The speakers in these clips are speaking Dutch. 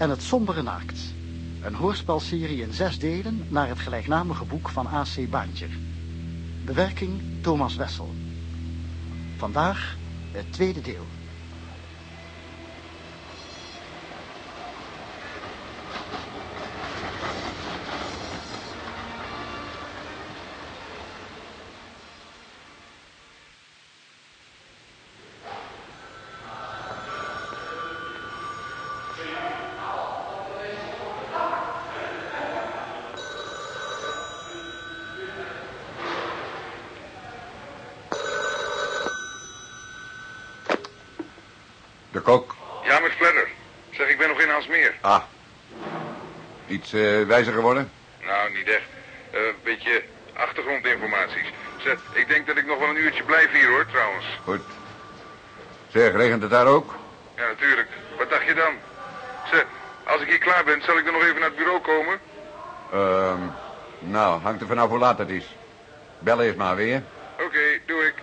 En het Sombere Naakt. Een hoorspelserie in zes delen naar het gelijknamige boek van A.C. Baantjer. Bewerking Thomas Wessel. Vandaag het tweede deel. De kok. Ja, met Fledder. Zeg, ik ben nog in Aalsmeer. Ah. Iets eh, wijzer geworden? Nou, niet echt. Een beetje achtergrondinformaties. Zeg, ik denk dat ik nog wel een uurtje blijf hier, hoor, trouwens. Goed. Zeg, regent het daar ook? Ja, natuurlijk. Wat dacht je dan? Zeg, als ik hier klaar ben, zal ik dan nog even naar het bureau komen? Ehm, nou, hangt er vanaf hoe laat het is. Bel eerst maar weer. Oké, doe ik.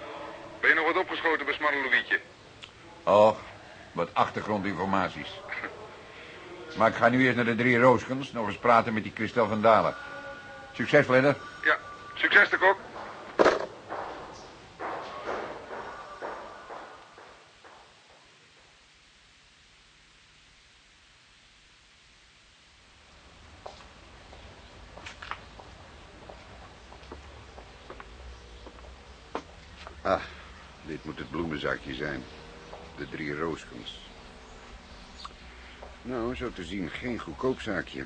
Ben je nog wat opgeschoten bij Smalle Louietje? Och, wat achtergrondinformaties. Maar ik ga nu eerst naar de drie Rooskens nog eens praten met die Christel van Dalen. Succes, Fledder. Ja, succes de kok. Ah, dit moet het bloemenzakje zijn. De drie rooskens. Nou, zo te zien geen goedkoop zaakje.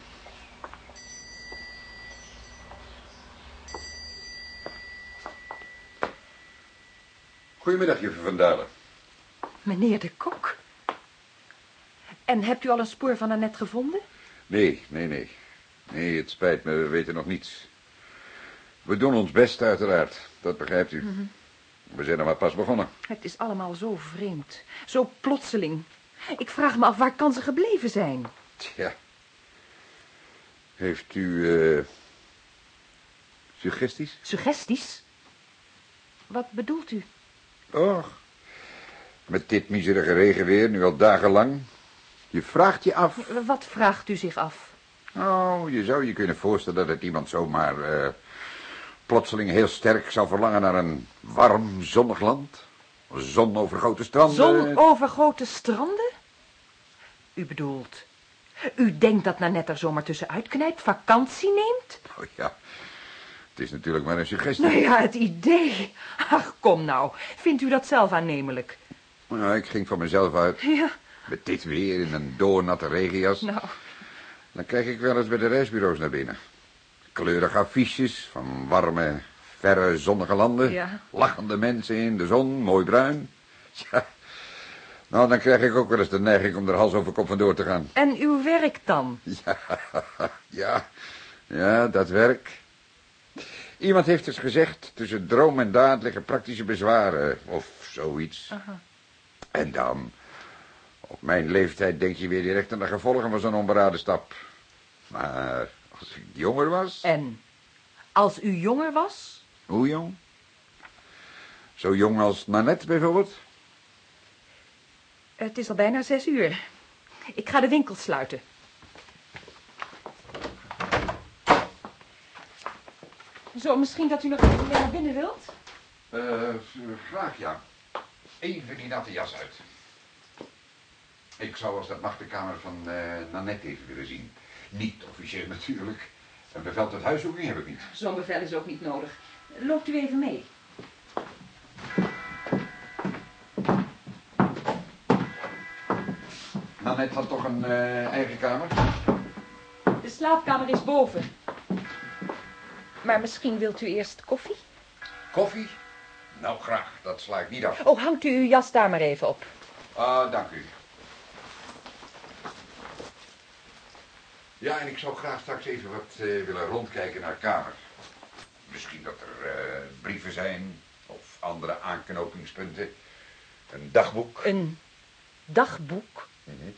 Goedemiddag, juffrouw van Dalen. Meneer de Kok. En hebt u al een spoor van Annette gevonden? Nee, nee, nee. Nee, het spijt me, we weten nog niets. We doen ons best, uiteraard. Dat begrijpt u. We zijn er maar pas begonnen. Het is allemaal zo vreemd. Zo plotseling. Ik vraag me af, waar kan ze gebleven zijn? Tja. Heeft u, eh suggesties? Suggesties? Wat bedoelt u? Och, met dit miserige regenweer, nu al dagenlang. Je vraagt je af. Wat vraagt u zich af? Oh, je zou je kunnen voorstellen dat het iemand zomaar eh, plotseling heel sterk zou verlangen naar een warm, zonnig land. Zon over grote stranden. Zon over grote stranden? U bedoelt... U denkt dat Nanette er zomaar tussenuit knijpt, vakantie neemt? Oh ja, het is natuurlijk maar een suggestie. Nou ja, het idee. Ach, kom nou. Vindt u dat zelf aannemelijk? Nou, ik ging van mezelf uit. Ja, Met dit weer in een doornatte regenjas. nou... Dan krijg ik wel eens bij de reisbureaus naar binnen. Kleurige affiches van warme, verre, zonnige landen. Ja. Lachende mensen in de zon, mooi bruin. Ja. Nou, dan krijg ik ook wel eens de neiging om er hals over kop vandoor te gaan. En uw werk dan? Ja, ja, ja, dat werk. Iemand heeft eens gezegd, tussen droom en daad liggen praktische bezwaren, of zoiets. En dan, op mijn leeftijd denk je weer direct aan de gevolgen van zo'n onberaden stap. Maar als ik jonger was, En als u jonger was? hoe jong? Zo jong als Nanette bijvoorbeeld? Het is al bijna zes uur. Ik ga de winkel sluiten. Zo, misschien dat u nog even naar binnen wilt? Eh, graag ja. Even die natte jas uit. Ik zou als dat mag de kamer van eh Nanette even willen zien. Niet officieel natuurlijk. Een bevel tot huiszoeking heb ik niet. Zo'n bevel is ook niet nodig. Loopt u even mee. Nanette had toch een eh, eigen kamer? De slaapkamer is boven. Maar misschien wilt u eerst koffie? Koffie? Nou, graag. Dat sla ik niet af. Oh, hangt u uw jas daar maar even op. Ah, dank u. Ja, en ik zou graag straks even wat eh, willen rondkijken naar kamer. Misschien dat er eh, brieven zijn of andere aanknopingspunten. Een dagboek. Een dagboek? Mhm.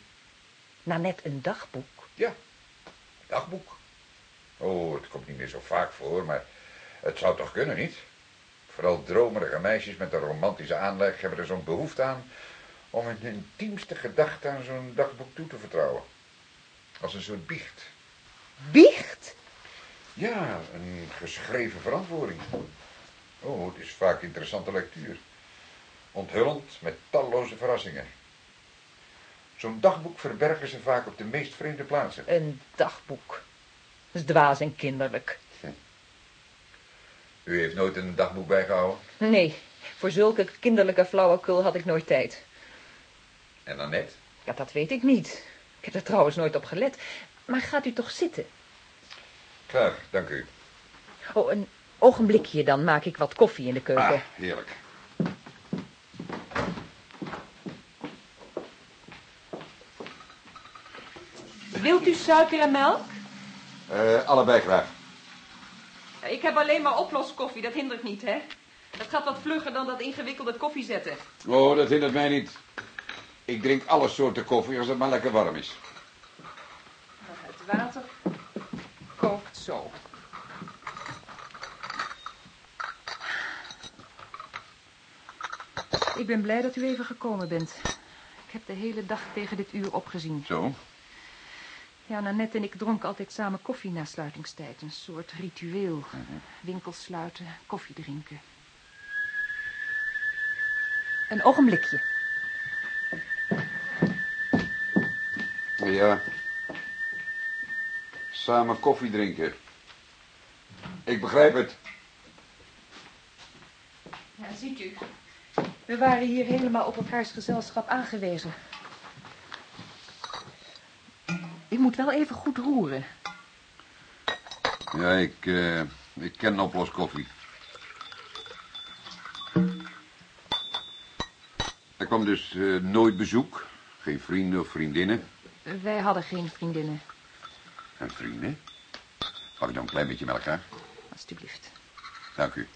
Nou, net een dagboek. Ja, een dagboek. Oh, het komt niet meer zo vaak voor, maar het zou toch kunnen, niet? Vooral dromerige meisjes met een romantische aanleg hebben er zo'n behoefte aan om hun intiemste gedachten aan zo'n dagboek toe te vertrouwen. Als een soort biecht. Biecht? Ja, een geschreven verantwoording. Oh, het is vaak interessante lectuur. Onthullend met talloze verrassingen. Zo'n dagboek verbergen ze vaak op de meest vreemde plaatsen. Een dagboek. Dat is dwaas en kinderlijk. U heeft nooit een dagboek bijgehouden? Nee, voor zulke kinderlijke flauwekul had ik nooit tijd. En Annette? Ja, dat weet ik niet. Ik heb er trouwens nooit op gelet. Maar gaat u toch zitten? Graag, dank u. Oh, een ogenblikje, dan maak ik wat koffie in de keuken. Ah, heerlijk. Wilt u suiker en melk? Eh, allebei graag. Ik heb alleen maar oploskoffie, dat hindert niet, hè? Dat gaat wat vlugger dan dat ingewikkelde koffie zetten. Oh, dat hindert mij niet. Ik drink alle soorten koffie als het maar lekker warm is. Het water kookt zo. Ik ben blij dat u even gekomen bent. Ik heb de hele dag tegen dit uur opgezien. Zo? Ja, Nanette en ik dronken altijd samen koffie na sluitingstijd. Een soort ritueel. Winkels sluiten, koffie drinken. Een ogenblikje. Ja. Samen koffie drinken. Ik begrijp het. Ja, ziet u. We waren hier helemaal op elkaars gezelschap aangewezen. U moet wel even goed roeren. Ja, ik, eh, ik ken oploskoffie. Er kwam dus eh, nooit bezoek. Geen vrienden of vriendinnen. Wij hadden geen vriendinnen, En vrienden? Mag ik dan een klein beetje melk graag? alstublieft. Dank u.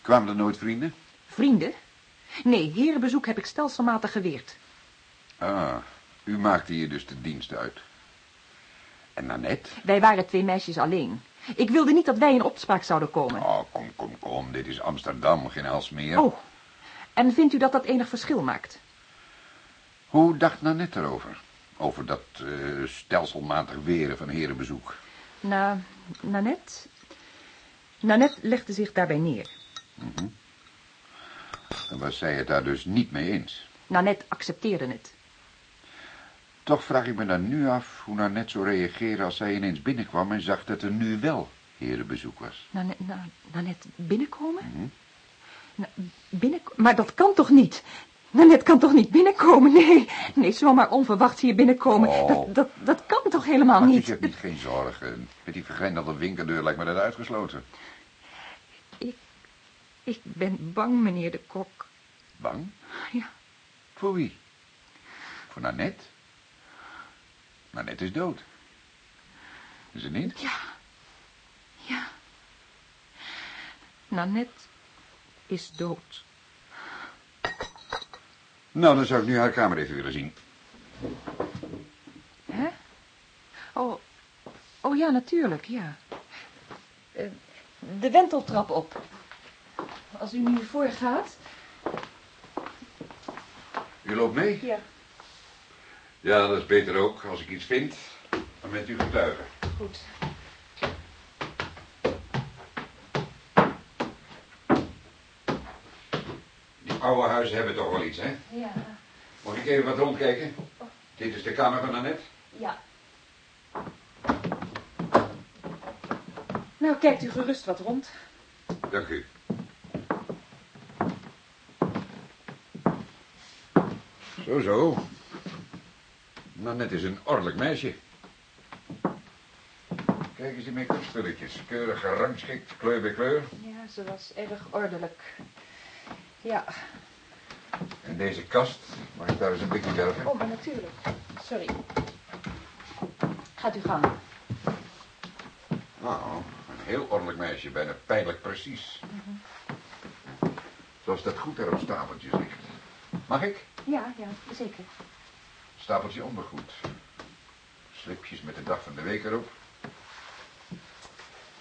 Kwamen er nooit vrienden? Vrienden? Nee, herenbezoek heb ik stelselmatig geweerd. Ah, u maakte hier dus de dienst uit. En Nanette? Wij waren twee meisjes alleen. Ik wilde niet dat wij in opspraak zouden komen. Oh, kom, kom, kom. Dit is Amsterdam, geen Alsmeer. Oh, en vindt u dat dat enig verschil maakt? Hoe dacht Nanette erover? Over dat eh, stelselmatig weren van herenbezoek. Na, Nanette? Nanette legde zich daarbij neer. Dan was zij het daar dus niet mee eens. Nanette accepteerde het. Toch vraag ik me dan nu af hoe Nanette zou reageren als zij ineens binnenkwam en zag dat er nu wel herenbezoek was. Nanette, na, Nanette binnenkomen? Na, binnen, maar dat kan toch niet? Nanette kan toch niet binnenkomen? Nee, nee, zomaar onverwachts hier binnenkomen. Oh. Dat, dat, dat kan toch helemaal Maar niet? hebt niet geen zorgen. Met die vergrendelde winkerdeur lijkt me dat uitgesloten. Ik ben bang, meneer de kok. Bang? Ja. Voor wie? Voor Nanette? Nanette is dood. Is het niet? Ja. Ja. Nanette is dood. Nou, dan zou ik nu haar kamer even willen zien. Hè? Oh, oh ja, natuurlijk, ja. Eh, de wenteltrap op. Als u nu voorgaat. U loopt mee? Ja. Ja, dat is beter ook. Als ik iets vind, dan bent u getuige. Goed. Die oude huizen hebben toch wel iets, hè? Ja. Mag ik even wat rondkijken? Dit is de kamer van Annette. Ja. Nou, kijkt u gerust wat rond. Dank u. Zo, zo. Nanette is een ordelijk meisje. Kijk eens die make-up spulletjes. Keurig gerangschikt, kleur bij kleur. Ja, ze was erg ordelijk. Ja. En deze kast, mag ik daar eens een blikje werpen? Oh, maar natuurlijk. Sorry. Gaat u gang. Nou, een heel ordelijk meisje, bijna pijnlijk precies. Zoals dat goed er op stapeltjes ligt. Mag ik? Ja, ja, zeker. Stapeltje ondergoed. Slipjes met de dag van de week erop.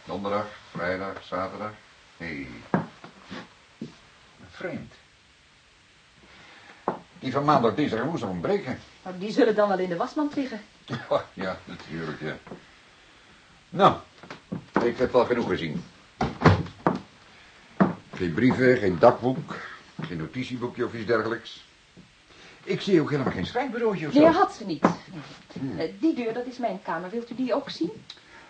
Donderdag, vrijdag, zaterdag. Hé. Hey. Vreemd. Die van maandag, dinsdag en woensdag ontbreken. Nou, die zullen dan wel in de wasmand liggen. Oh, ja, natuurlijk, ja. Nou, ik heb wel genoeg gezien. Geen brieven, geen dagboek, geen notitieboekje of iets dergelijks. Ik zie ook helemaal geen schrijfbureautje of zo. Nee, had ze niet. Eh, Die deur, dat is mijn kamer. Wilt u die ook zien?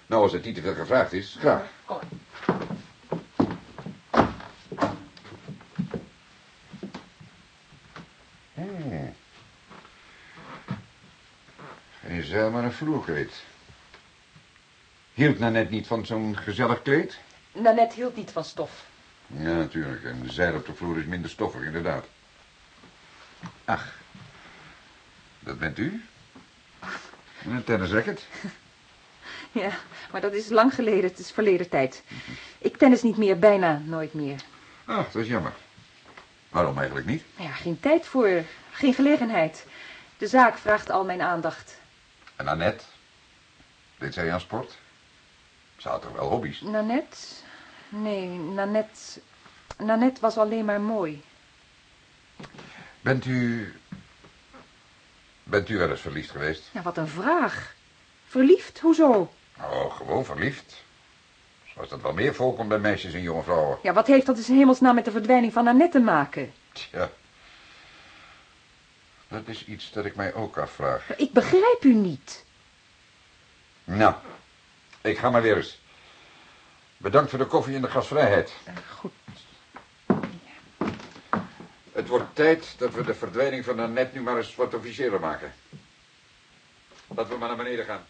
Nou, als het niet te veel gevraagd is, graag. Kom. Hmm. Geen zeil, maar een vloerkleed. Hield net niet van zo'n gezellig kleed? Nanette hield niet van stof. Ja, natuurlijk. En de zeil op de vloer is minder stoffig, inderdaad. Ach, dat bent u? Een tennisracket? Ja, maar dat is lang geleden. Het is verleden tijd. Ik tennis niet meer, bijna nooit meer. Ach, dat is jammer. Waarom eigenlijk niet? Ja, geen tijd voor, geen gelegenheid. De zaak vraagt al mijn aandacht. En Annette? Deed zij aan sport? Ze had toch wel hobby's? Nanette? Nee, Nanette... Nanette was alleen maar mooi. Bent u... Bent u wel eens verliefd geweest? Ja, wat een vraag. Verliefd? Hoezo? Oh, gewoon verliefd. Zoals dat wel meer voorkomt bij meisjes en jonge vrouwen. Ja, wat heeft dat in hemelsnaam met de verdwijning van Nanette te maken? Tja. Dat is iets dat ik mij ook afvraag. Ik begrijp u niet. Nou, ik ga maar weer eens. Bedankt voor de koffie en de gastvrijheid. Goed. Het wordt tijd dat we de verdwijning van Annette nu maar eens wat officiëler maken. Laten we maar naar beneden gaan.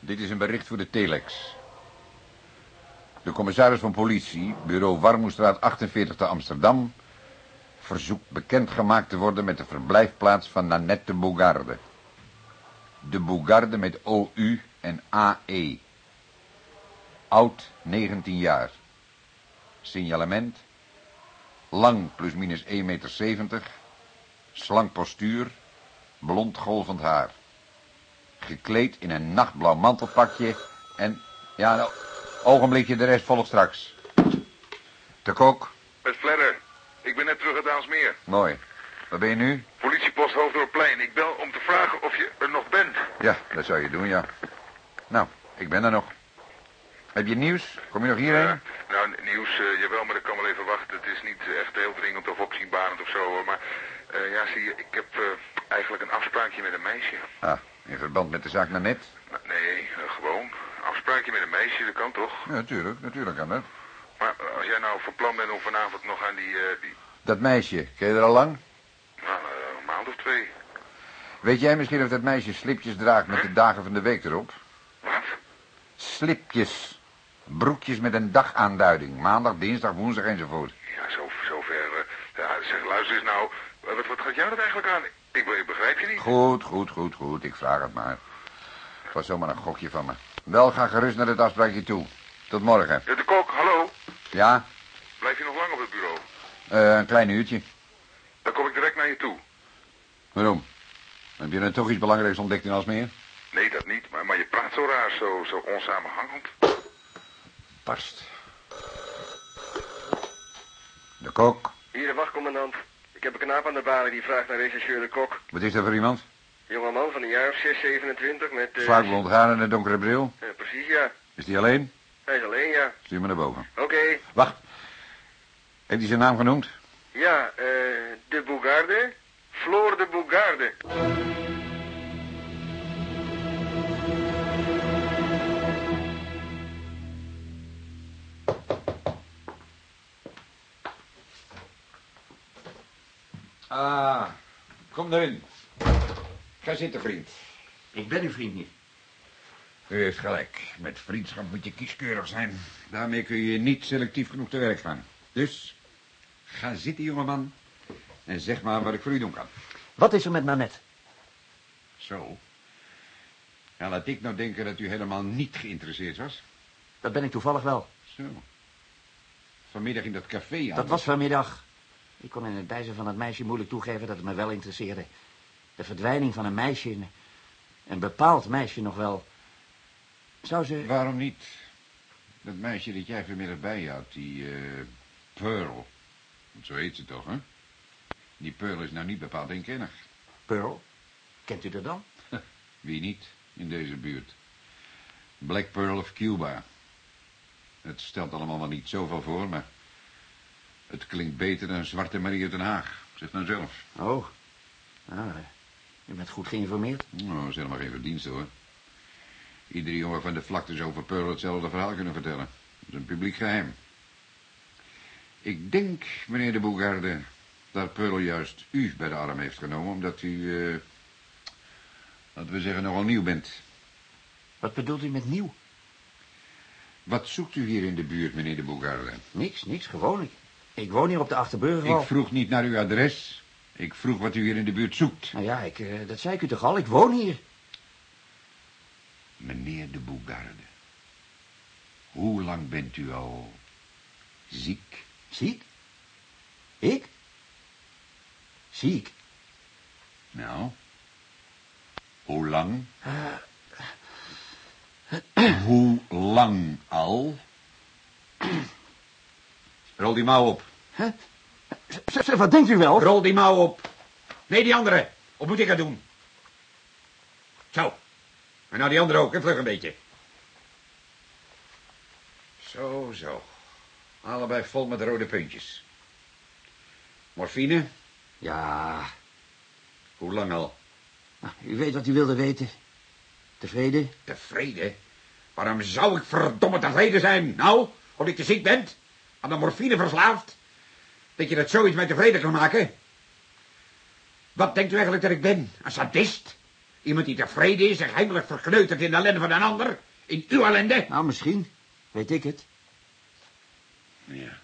Dit is een bericht voor de telex. De commissaris van politie, bureau Warmoestraat 48 te Amsterdam... verzoekt bekendgemaakt te worden met de verblijfplaats van Nanette de Bogarde. De Bogarde met OU en AE. Oud, 19 jaar. Signalement. Lang plus minus 1,70 meter. Slank postuur. Blond golvend haar. Gekleed in een nachtblauw mantelpakje. En, ja, nou, ogenblikje, de rest volgt straks. De kok. Met Fledder. Ik ben net terug uit Aalsmeer. Mooi. Waar ben je nu? Politiepost Hoofddorpplein. Ik bel om te vragen of je er nog bent. Ja, dat zou je doen, ja. Nou, ik ben er nog. Heb je nieuws? Kom je nog hierheen? Eh, nou, nieuws, eh, jawel, maar dat kan wel even wachten. Het is niet echt heel dringend of opzienbarend of zo. hoor. Maar eh, ja, zie je, ik heb eigenlijk een afspraakje met een meisje. Ah, in verband met de zaak Nanette? Nou, nee, gewoon. Afspraakje met een meisje, dat kan toch? Ja, natuurlijk, natuurlijk kan dat. Maar als jij nou van plan bent om vanavond nog aan die, eh, die Dat meisje, ken je er al lang? nou, eh, een maand of twee. Weet jij misschien of dat meisje slipjes draagt met de dagen van de week erop? Wat? Slipjes. Broekjes met een dagaanduiding. Maandag, dinsdag, woensdag enzovoort. Ja, zo, zover. eh, ja, zeg, luister eens nou. Wat, wat gaat jou dat eigenlijk aan? Ik, ik begrijp je niet. Goed, goed, goed, goed. Ik vraag het maar. Het was zomaar een gokje van me. Wel, ga gerust naar het afspraakje toe. Tot morgen. De kok, hallo. Ja? Blijf je nog lang op het bureau? Eh, een klein uurtje. Dan kom ik direct naar je toe. Waarom? Heb je dan toch iets belangrijks ontdekt in Alsmeer? Nee, dat niet, maar, maar je praat zo raar, zo, zo onsamenhangend. Past. De kok. Hier de wachtcommandant. Ik heb een knaap aan de balie die vraagt naar rechercheur de kok. Wat is dat voor iemand? Jonge man van een jaar of 6, 27 met... eh, Zwaar blond haar en een donkere bril. eh, precies, ja. Is die alleen? Hij is alleen, ja. Stuur me naar boven. Oké. Wacht. Heeft hij zijn naam genoemd? Ja, eh, de Bougarde. Floor de Bougarde. Ah, kom erin. Ga zitten, vriend. Ik ben uw vriend niet. U heeft gelijk. Met vriendschap moet je kieskeurig zijn. Daarmee kun je niet selectief genoeg te werk gaan. Dus, ga zitten, jongeman. En zeg maar wat ik voor u doen kan. Wat is er met Nanette? Zo. Ja, laat ik nou denken dat u helemaal niet geïnteresseerd was. Dat ben ik toevallig wel. Zo. Vanmiddag in dat café aan. Dat was vanmiddag. Ik kon in het bijzijn van het meisje moeilijk toegeven dat het me wel interesseerde. De verdwijning van een meisje, een- een bepaald meisje nog wel. Zou ze... Waarom niet? Dat meisje dat jij vanmiddag bij je had, die, eh, Pearl. Zo heet ze toch, hè? Die Pearl is nou niet bepaald inkennig. Pearl? Kent u dat dan? Wie niet in deze buurt? Black Pearl of Cuba. Het stelt allemaal wel niet zoveel voor, maar... Het klinkt beter dan Zwarte Marie uit Den Haag. Zeg nou zelf. Oh. Nou, eh, u bent goed geïnformeerd. Nou, dat is helemaal geen verdienste, hoor. Iedere jongen van de vlakte zou over Pearl hetzelfde verhaal kunnen vertellen. Dat is een publiek geheim. Ik denk, meneer de Boegarde, dat Pearl juist u bij de arm heeft genomen... omdat u, eh, laten we zeggen, nogal nieuw bent. Wat bedoelt u met nieuw? Wat zoekt u hier in de buurt, meneer de Boegarde? Niks, niks, gewoon. Ik, ik woon hier op de Achterburgerwal. Ik vroeg niet naar uw adres. Ik vroeg wat u hier in de buurt zoekt. Nou ja, ik, eh, dat zei ik u toch al. Ik woon hier. Meneer de Boegarde, hoe lang bent u al ziek? Ziek? Ik? Ziek? Nou, hoe lang? hoe lang al? Rol die mouw op. Hè? Wat denkt u wel? Rol die mouw op. Nee, die andere. Of moet ik dat doen? Zo. En nou die andere ook, en vlug een beetje. Zo, zo. Allebei vol met rode puntjes. Morfine? Ja, Hoe lang al? nou, u weet wat u wilde weten. Tevreden? Tevreden? Waarom zou ik verdomme tevreden zijn? Nou, omdat je ziek bent? Aan de morfine verslaafd? Dat je dat zoiets mij tevreden kan maken? Wat denkt u eigenlijk dat ik ben? Een sadist? Iemand die tevreden is en heimelijk verkneutert in de ellende van een ander? In uw ellende? Nou, misschien. Weet ik het. Ja.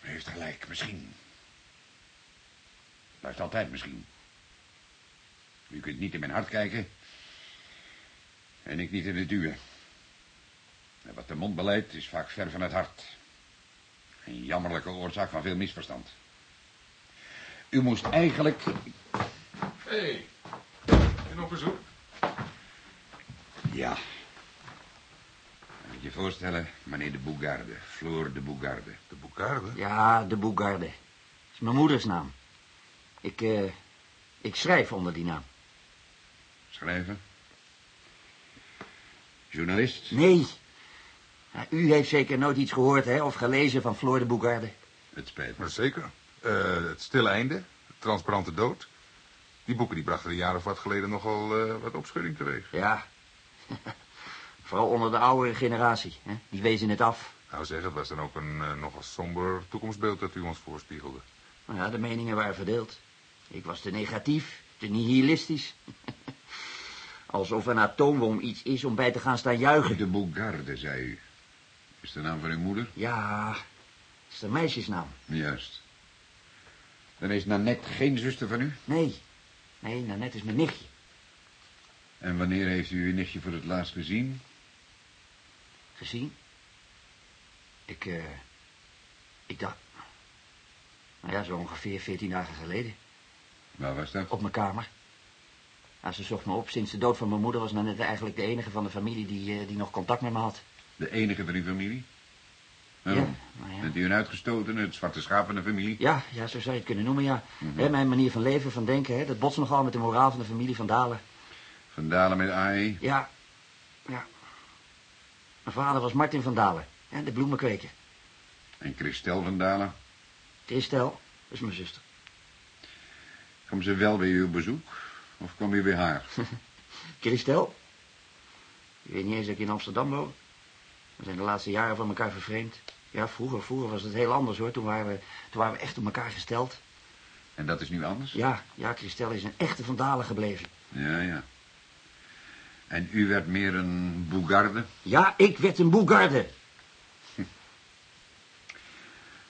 U heeft gelijk, misschien. Blijft altijd misschien. U kunt niet in mijn hart kijken. En ik niet in het uwe. En wat de mond beleidt is vaak ver van het hart. Een jammerlijke oorzaak van veel misverstand. U moest eigenlijk... Hé, hey, en op bezoek? Ja. Moet je je voorstellen, meneer de Boegarde. Floor de Boegarde. De Boekarde? Ja, de Boegarde. Dat is mijn moeders naam. Ik, eh, ik schrijf onder die naam. Schrijven. Journalist. Nee. U heeft zeker nooit iets gehoord, hè, of gelezen van Floor de Boegarde. Het spijt me. Maar zeker. Eh, het stille einde, transparante dood. Die boeken die brachten een jaar of wat geleden nogal eh, wat opschudding teweeg. Ja. Vooral onder de oudere generatie, hè. Die wezen het af. Nou zeg, het was dan ook een eh, nogal somber toekomstbeeld dat u ons voorspiegelde. Nou ja, de meningen waren verdeeld. Ik was te negatief, te nihilistisch. Alsof een atoombom iets is om bij te gaan staan juichen. De Boegarde, zei u. Is de naam van uw moeder? Ja, is de meisjesnaam. Juist. Dan is Nanette geen zuster van u? Nee, nee, Nanette is mijn nichtje. En wanneer heeft u uw nichtje voor het laatst gezien? Gezien? Ik, eh... ik dacht... Nou ja, zo ongeveer veertien dagen geleden. Waar was dat? Op mijn kamer. Nou, ze zocht me op. Sinds de dood van mijn moeder was Nanette eigenlijk de enige van de familie die, eh, die nog contact met me had. De enige van uw familie? Waarom? Ja, nou ja. Bent u een uitgestoten, het zwarte schaap van de familie? Ja, ja, zo zou je het kunnen noemen, ja. Mhm. Mijn manier van leven, van denken, hè, dat botst nogal met de moraal van de familie van Dalen. Van Dalen met AI? Ja, ja. Mijn vader was Martin van Dalen, hè, de bloemenkweker. En Christel van Dalen? Christel, is mijn zuster. Kwam ze wel bij u op bezoek? Of kwam u bij haar? Christel? Je weet niet eens dat ik in Amsterdam woon. We zijn de laatste jaren van elkaar vervreemd. Ja, vroeger, vroeger was het heel anders hoor. Toen waren we, toen waren we echt op elkaar gesteld. En dat is nu anders? Ja, ja, Christel is een echte van Dalen gebleven. Ja, ja. En u werd meer een Boegarde? Ja, ik werd een boegarde.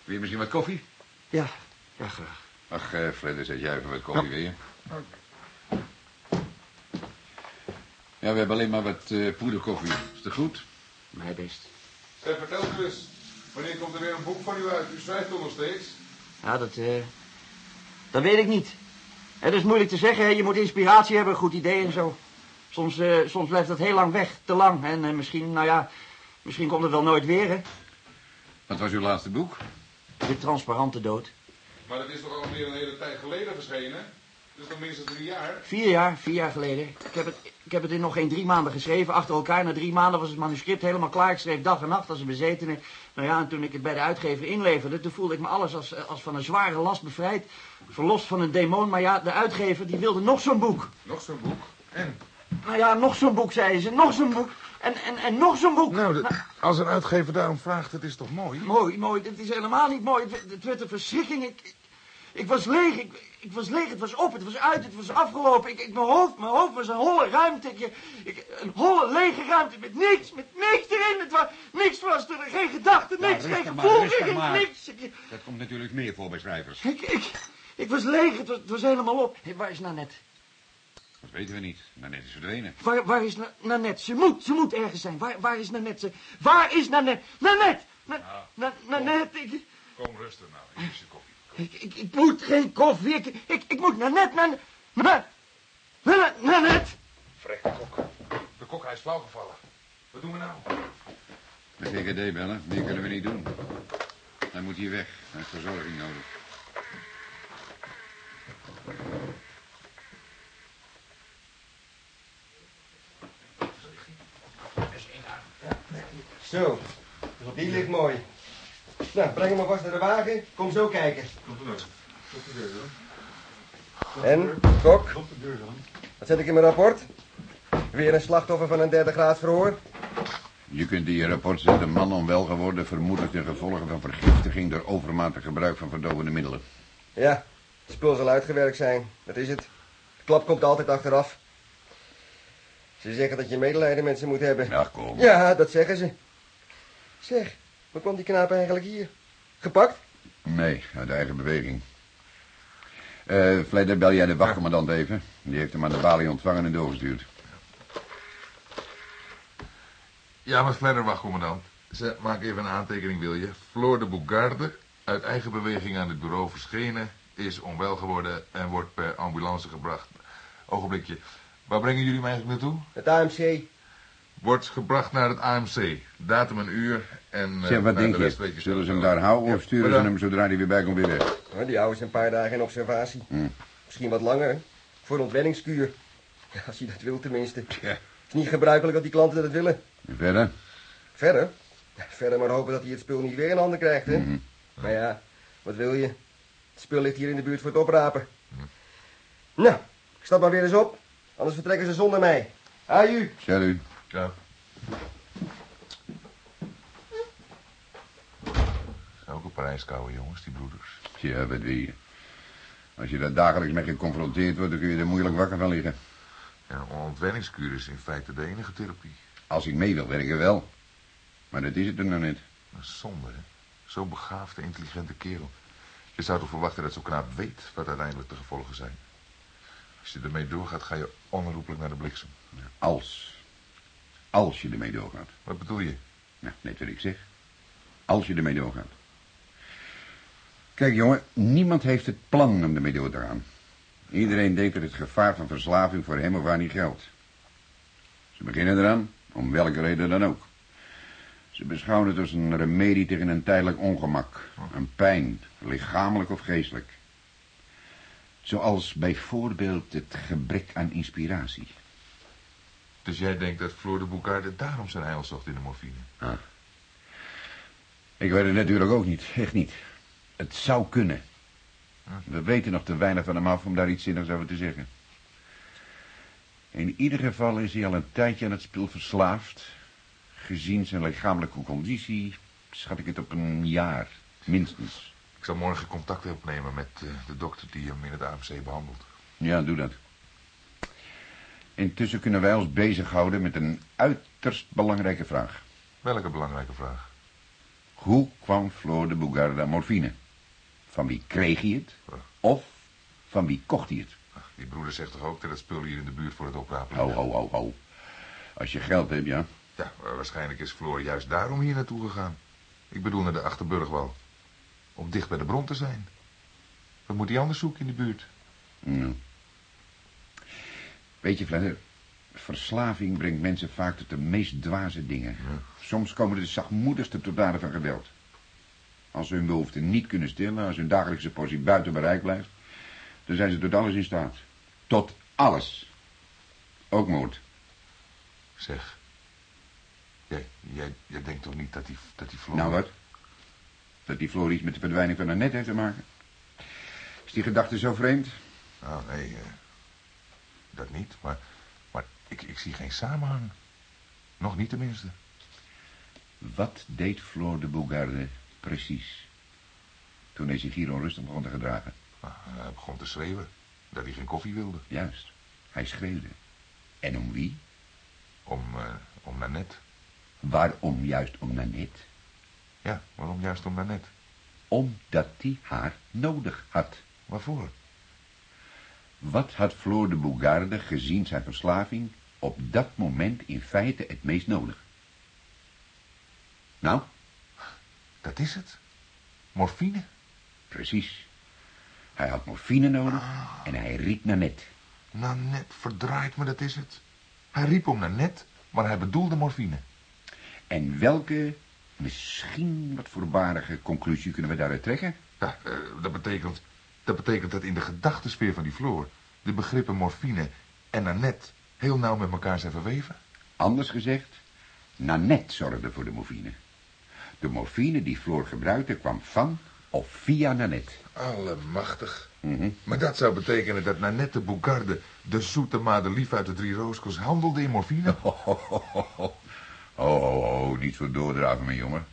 Wil je misschien wat koffie? Ja, ja, graag. Ach, eh, Fredder, zet jij even wat koffie weer. Ja, we hebben alleen maar wat eh, poederkoffie. Is dat goed? Mij best. Zeg, vertel Chris, wanneer komt er weer een boek van u uit? U schrijft toch nog steeds? Ja, dat, eh dat weet ik niet. Het is moeilijk te zeggen, hè. je moet inspiratie hebben, een goed idee en zo. Soms, eh, soms blijft dat heel lang weg, te lang. En eh, misschien, nou ja, misschien komt het wel nooit weer, hè. Wat was uw laatste boek? De transparante dood. Maar dat is toch al meer dan een hele tijd geleden verschenen? Dat is nog minstens drie jaar? Vier jaar, vier jaar geleden. Ik heb, het, ik heb het in nog geen drie maanden geschreven. Achter elkaar, na drie maanden was het manuscript helemaal klaar. Ik schreef dag en nacht als een bezetene. Nou ja, en toen ik het bij de uitgever inleverde... toen voelde ik me alles als, als van een zware last bevrijd. Verlost van een demon. Maar ja, de uitgever die wilde nog zo'n boek. Nog zo'n boek? En? Nou ja, nog zo'n boek, zei ze. Nog zo'n boek. En, en, en nog zo'n boek. Nou, de- als een uitgever daarom vraagt, het is toch mooi? Mooi, mooi. Het is helemaal niet mooi. Het, werd- het werd een verschrikking. Ik, ik, ik was leeg. Ik, ik was leeg. Het was op. Het was uit. Het was afgelopen. Ik, ik, mijn, hoofd, mijn hoofd was een holle ruimte. Ik, ik, een holle, lege ruimte met niks. Met niks erin. Het was, niks was er. Geen gedachte. Nou, Niks. geen gevoel. rustig geen, maar. niks. Ik, Dat komt natuurlijk meer voor bij schrijvers. ik, ik, ik was leeg. Het was, het was helemaal op. Hé, waar is Nanette? Dat weten we niet. Maar net is verdwenen. Waar, waar is Na- Nanette? Ze moet, ze moet ergens zijn. Waar, waar is Nanette? Ze, waar is Nanette? Nanette! Na, na, Nanette, ik, Kom rustig nou, hier is. Ik, ik, ik moet geen koffie. Ik, ik, ik moet Nanette, Nan, Nan, Nan, Nanette. Vrek, de kok. De kok, hij is flauwgevallen. Wat doen we nou? De GGD bellen. Meer kunnen we niet doen. Hij moet hier weg. Hij heeft verzorging nodig. Zo, die ligt mooi. Nou, breng hem maar vast naar de wagen. Kom zo kijken. En, kok? Wat zet ik in mijn rapport? Weer een slachtoffer van een derde graad verhoor? Je kunt in je rapport zetten man onwel geworden... vermoedelijk ten gevolge van vergiftiging... door overmatig gebruik van verdovende middelen. Ja, het spul zal uitgewerkt zijn. Dat is het. De klap komt altijd achteraf. Ze zeggen dat je medelijden met ze moet hebben. Ja, kom. Ja, dat zeggen ze. Zeg, hoe kwam die knaap eigenlijk hier? Gepakt? Nee, uit eigen beweging. Eh, Vleider, bel jij de wachtcommandant even. Die heeft hem aan de balie ontvangen en doorgestuurd. Ja, maar verder wacht, commandant. Ze, maak even een aantekening, wil je? Floor de Bougarde, uit eigen beweging aan het bureau verschenen... is onwel geworden en wordt per ambulance gebracht. Ogenblikje. Waar brengen jullie mij eigenlijk naartoe? Het AMC. Wordt gebracht naar het AMC. Datum een uur en... eh, Zeg, wat naar denk de rest je? weet je Zullen ze hem daar houden Ja, of sturen ze hem zodra hij weer bij komt weer weg? Die oude is een paar dagen in observatie. Hm. Misschien wat langer. Voor een ontwenningskuur. Ja, als je dat wil tenminste. Ja. Het is niet gebruikelijk dat die klanten dat willen. En verder? Verder? Ja, Verder maar hopen dat hij het spul niet weer in handen krijgt, hè? Mhm. Maar ja, wat wil je? Het spul ligt hier in de buurt voor het oprapen. Nou, ik stap maar weer eens op. Anders vertrekken ze zonder mij. Aju. Salut. Ja. Zijn ook een Parijskoude jongens, die broeders. Ja, wat wil je? Als je daar dagelijks mee geconfronteerd wordt, dan kun je er moeilijk wakker van liggen. Ja, een ontwenningskuur is in feite de enige therapie. Als ik mee wil werken, wel. Maar dat is het er nog niet. Zonde, hè? Zo'n begaafde, intelligente kerel. Je zou toch verwachten dat zo'n knaap weet wat uiteindelijk de gevolgen zijn. Als je ermee doorgaat, ga je onherroepelijk naar de bliksem. Als. Als je ermee doorgaat. Wat bedoel je? Nou, net wat ik zeg. Als je ermee doorgaat. Kijk, jongen, niemand heeft het plan om ermee door te gaan. Iedereen denkt dat het gevaar van verslaving voor hem of haar niet geldt. Ze beginnen eraan, om welke reden dan ook. Ze beschouwen het als een remedie tegen een tijdelijk ongemak, een pijn, lichamelijk of geestelijk. Zoals bijvoorbeeld het gebrek aan inspiratie. Dus jij denkt dat Floor de Boucarde daarom zijn heil zocht in de morfine? Ik weet het natuurlijk ook niet, echt niet. Het zou kunnen. We weten nog te weinig van hem af om daar iets zinnigs over te zeggen. In ieder geval is hij al een tijdje aan het spul verslaafd. Gezien zijn lichamelijke conditie schat ik het op een jaar, minstens. Ik zal morgen contact opnemen met eh, de dokter die hem in het AMC behandelt. Ja, doe dat. Intussen kunnen wij ons bezighouden met een uiterst belangrijke vraag. Welke belangrijke vraag? Hoe kwam Floor de Bougarde aan morfine? Van wie kreeg hij het? Of van wie kocht hij het? Ach, Die broeder zegt toch ook dat het spul hier in de buurt voor het oprapen Ho, ho, ho, ho. Als je geld hebt, ja. Ja, waarschijnlijk is Floor juist daarom hier naartoe gegaan. Ik bedoel naar de Achterburgwal. Om dicht bij de bron te zijn. Wat moet hij anders zoeken in de buurt? Ja. Weet je, Fledder, verslaving brengt mensen vaak tot de meest dwaze dingen. Soms komen de zachtmoedigste tot daden van geweld. Als ze hun behoeften niet kunnen stillen, als hun dagelijkse portie buiten bereik blijft, dan zijn ze tot alles in staat. Tot alles. Ook moord. Zeg, jij, jij, jij denkt toch niet dat die, dat die Floor... Nou wat? Dat die Floor iets met de verdwijning van Annette heeft te maken? Is die gedachte zo vreemd? Nou, nee, eh, dat niet. Maar, maar ik, ik zie geen samenhang. Nog niet tenminste. Wat deed Floor de Bougarde precies? Toen hij zich hier onrustig begon te gedragen. Nou, hij begon te schreeuwen dat hij geen koffie wilde. Juist, hij schreeuwde. En om wie? Om, eh, om Nanette. Waarom juist om Nanette? Ja, waarom juist om Nanette? Omdat hij haar nodig had. Waarvoor? Wat had Floor de Bougarde, gezien zijn verslaving, op dat moment in feite het meest nodig? Nou? Dat is het. Morfine. Precies. Hij had morfine nodig en hij riep Nanette. Nanette, verdraait me, dat is het. Hij riep om Nanette, maar hij bedoelde morfine. En welke, misschien wat voorbarige conclusie kunnen we daaruit trekken? Ja, eh, dat, betekent, dat betekent dat in de gedachtensfeer van die Floor... de begrippen morfine en Nanette heel nauw met elkaar zijn verweven. Anders gezegd, Nanette zorgde voor de morfine. De morfine die Floor gebruikte kwam van of via Nanette. Allemachtig. Mhm. Maar dat zou betekenen dat Nanette de Bougarde... de zoete madelief uit de Drie Rooskos handelde in morfine? Oh, oh, oh, oh. oh, oh, oh, niet zo doordraven, mijn jongen.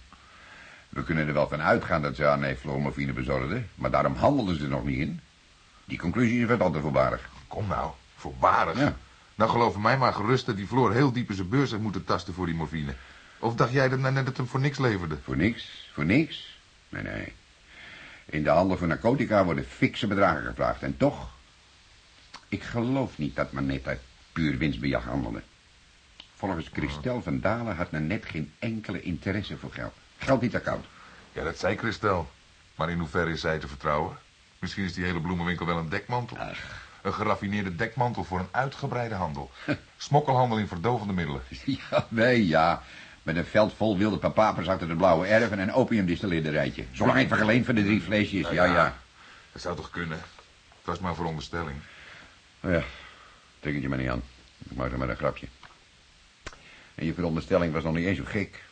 We kunnen er wel van uitgaan dat ze aan nee, Floor morfine bezorgde, maar daarom handelden ze er nog niet in. Die conclusie is wat al te voorbarig. Kom nou, voorbarig. Ja. Nou geloof mij maar gerust dat die Floor heel diep in zijn beurs heeft moeten tasten voor die morfine. Of dacht jij dat Nanette het hem voor niks leverde? Voor niks, voor niks. Nee, nee. In de handel van narcotica worden fikse bedragen gevraagd. En toch, ik geloof niet dat Nanette uit puur winstbejag handelde. Volgens Christel van Dalen had Nanette geen enkele interesse voor geld. Geld niet account. Ja, dat zei Christel. Maar in hoeverre is zij te vertrouwen? Misschien is die hele bloemenwinkel wel een dekmantel. Een geraffineerde dekmantel voor een uitgebreide handel. Smokkelhandel in verdovende middelen. Ja, nee, ja. Met een veld vol wilde papapers achter de blauwe erf en een opiumdistilleerderijtje. Zolang even geleend voor de drie flesjes. Ja, ja. Dat zou toch kunnen? Het was maar veronderstelling. Oh ja, trek het je maar niet aan. Ik maak er maar een grapje. En je veronderstelling was nog niet eens zo gek.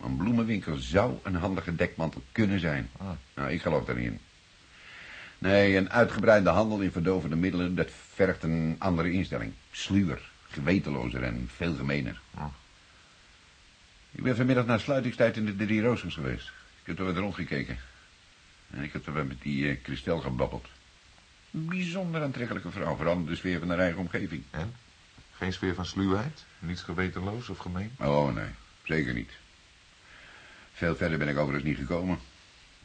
Een bloemenwinkel zou een handige dekmantel kunnen zijn. Ah. Nou, ik geloof daar niet in. Nee, een uitgebreide handel in verdovende middelen, dat vergt een andere instelling. Sluwer, gewetenlozer en veel gemener. Ah. Ik ben vanmiddag na sluitingstijd in de Drie Roosjes geweest. Ik heb er wat rondgekeken. En ik heb er met die eh, Christel gebabbeld. Een bijzonder aantrekkelijke vrouw, vooral de sfeer van haar eigen omgeving. En? Geen sfeer van sluwheid? Niets gewetenloos of gemeen? Oh, nee, zeker niet. Veel verder ben ik overigens niet gekomen.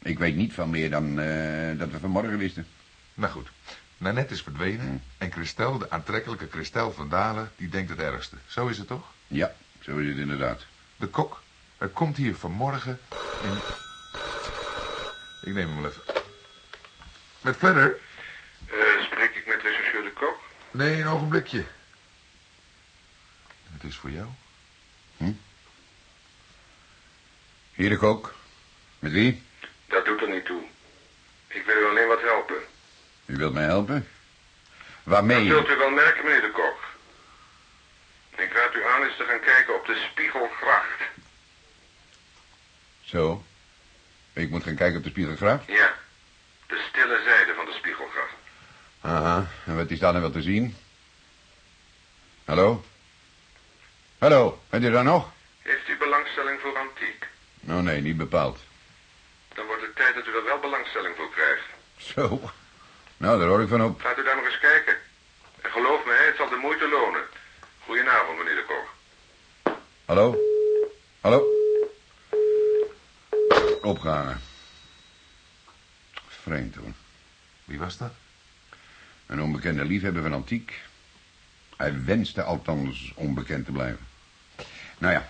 Ik weet niet van meer dan eh, dat we vanmorgen wisten. Nou goed. Nanette is verdwenen. Hm. En Christel, de aantrekkelijke Christel van Dalen, die denkt het ergste. Zo is het toch? Ja, zo is het inderdaad. De kok, er komt hier vanmorgen en... Ik neem hem wel even. Met Fledder? Eh, spreek ik met rechercheur de Kok? Nee, een ogenblikje. Het is voor jou. Hier de kok. Met wie? Dat doet er niet toe. Ik wil u alleen wat helpen. U wilt mij helpen? Dat Waarmee? zult u wel merken, meneer de Kok. Ik raad u aan eens te gaan kijken op de Spiegelgracht. Zo. Ik moet gaan kijken op de spiegelgraaf? Ja, de stille zijde van de Spiegelgracht. Aha, en wat is daar nou wel te zien? Hallo? Hallo, bent u daar nog? Heeft u belangstelling voor antiek? Nou nee, niet bepaald. Dan wordt het tijd dat u er wel belangstelling voor krijgt. Zo. Nou, daar hoor ik van op. Gaat u daar nog eens kijken. En geloof me, hè, het zal de moeite lonen. Goedenavond, meneer de Kok. Hallo? Hallo? Opgehangen. Vreemd hoor. Wie was dat? Een onbekende liefhebber van antiek. Hij wenste althans onbekend te blijven. Nou ja,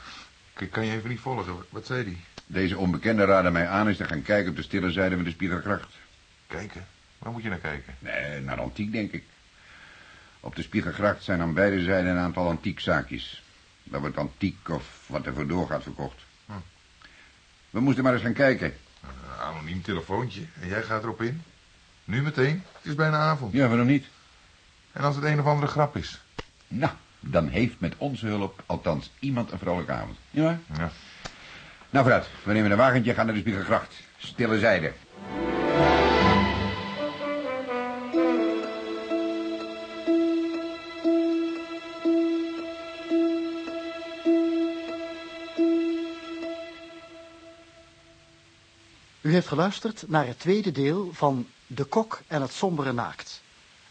Ik kan je even niet volgen. Wat zei die? deze onbekende raadde mij aan eens te gaan kijken op de stille zijde van de Spiegelgracht. Kijken? Waar moet je naar kijken? Nee, naar antiek denk ik. Op de Spiegelgracht zijn aan beide zijden een aantal antiekzaakjes. Daar wordt antiek of wat er voor doorgaat verkocht. Hm. We moesten maar eens gaan kijken. anoniem telefoontje en jij gaat erop in. Nu meteen, het is bijna avond. Ja, waarom niet? En als het een of andere grap is? Nou, dan heeft met onze hulp althans iemand een vrolijke avond. Ja? Ja. Nou, vooruit. We nemen een wagentje en gaan naar de Spiegelgracht. Stille zijde. U heeft geluisterd naar het tweede deel van De Kok en het Sombere Naakt.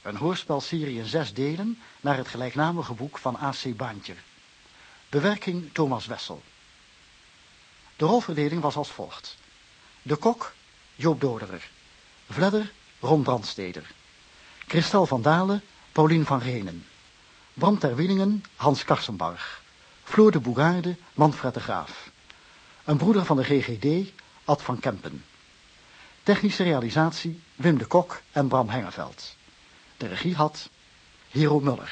Een hoorspelserie in zes delen naar het gelijknamige boek van A.C. Baantjer. Bewerking Thomas Wessel. De rolverdeling was als volgt. De Kok, Joop Doderer. Vledder, Ron Brandsteder. Christel van Dalen, Paulien van Renen. Bram ter Willingen, Hans Karsenbarg. Floor de Boegaarde, Manfred de Graaf. Een broeder van de GGD, Ad van Kempen. Technische realisatie Wim de Kok en Bram Hengeveld. De regie had Hero Muller.